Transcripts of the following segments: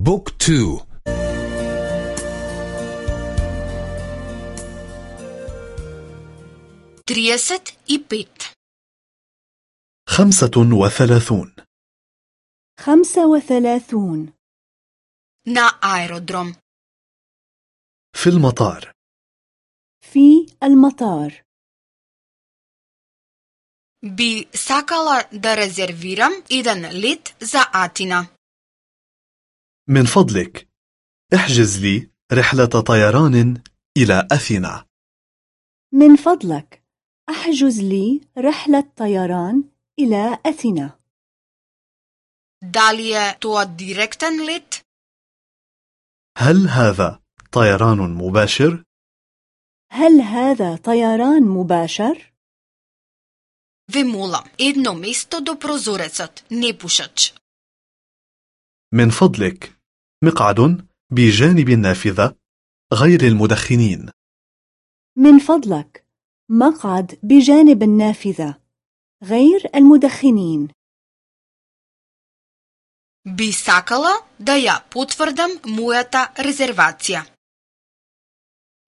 بوك تو تريست и пет خمسة وثلاثون خمسة وثلاثون на аеродром في المطار في المطار би сакала да резервирам еден лет за Атина. من فضلك احجز لي رحلة طيران إلى أثينا من فضلك احجز لي رحلة طيران إلى أثينا Дали е тоа директен лет? هل هذا طيران مباشر؟ هل هذا طيران مباشر؟ Ве молам, едно место до прозорецот, не пушач. من فضلك مقعد بجانب النافذة غير المدخنين من فضلك مقعد بجانب النافذة غير المدخنين Би сакала да ја потврдам мојата резервација.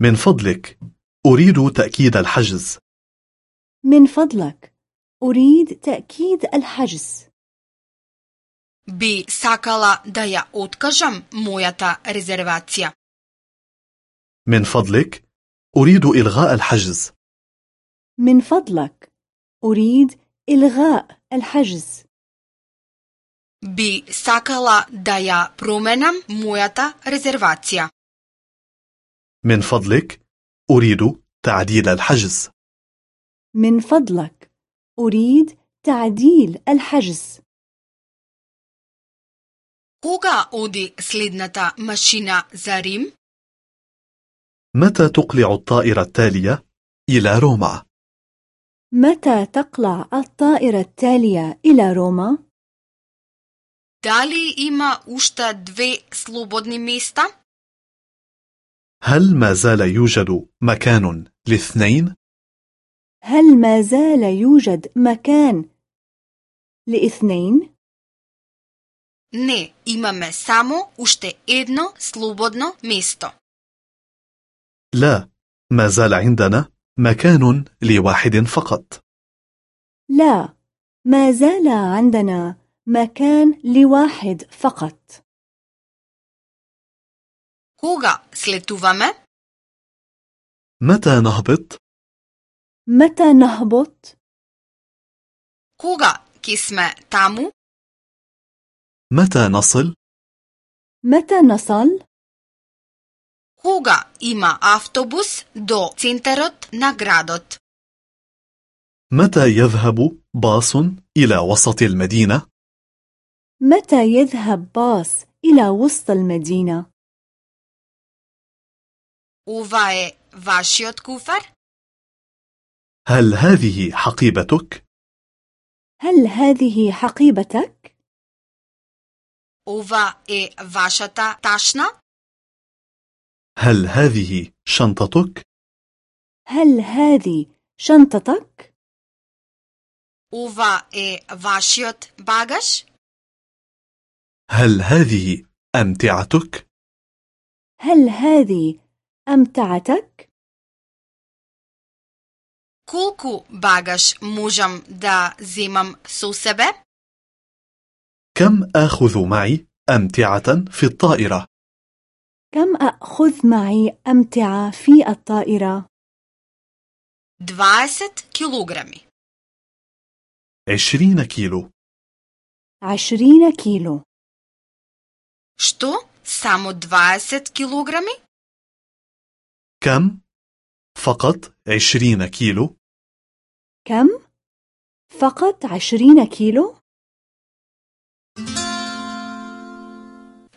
من فضلك أريد تأكيد الحجز من فضلك أريد تأكيد الحجز Би сакала да ја откажам мојата резервација. من فضلك أريد إلغاء الحجز من فضلك أريد إلغاء الحجز Би сакала да ја променам мојата резервација. من فضلك أريد تعديل الحجز من فضلك أريد تعديل الحجز Кога оди следната машина за Рим? متى تقلع الطائرة التالية إلى روما؟ متى تقلع الطائرة التالية إلى روما؟ Дали има уште две слободни места? هل ما زال يوجد مكان لاثنين؟ هل ما زال يوجد مكان لاثنين؟ Не, имаме само уште едно слободно место. لا ما زال عندنا مكان لواحد فقط لا ما زال عندنا مكان لواحد فقط Кога слетуваме? متى نهبط؟ متى نهبط؟ Кога ќе сме таму? متى نصل؟ متى نصل؟ Кога има автобус до центарот на градот? متى يذهب باص إلى وسط المدينة؟ متى يذهب باص إلى وسط المدينة؟ Ова е вашиот куфар? هل هذه حقيبتك؟ هل هذه حقيبتك؟ Ова е вашата ташна? هل هذه شنطتك؟ هل هذه شنطتك؟ Ова е вашиот багаж? هل هذه أمتعتك؟ هل هذه أمتعتك؟ Колку багаж можам да земам со себе? كم آخذ معي أمتعة في الطائرة؟ كم أخذ معي أمتعة في الطائرة؟ 20 килограми. عشرين كيلو عشرين كيلو Што? Само 20 килограми? كم؟ فقط عشرين كيلو كم؟ فقط عشرين كيلو؟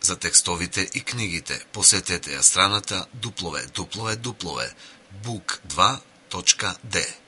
За текстовите и книгите посетете я страната дуплове, дуплове, дуплове, book2.d.